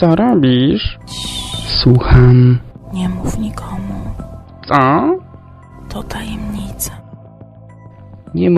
Co robisz? Słucham. Nie mów nikomu. Co? To tajemnica. Nie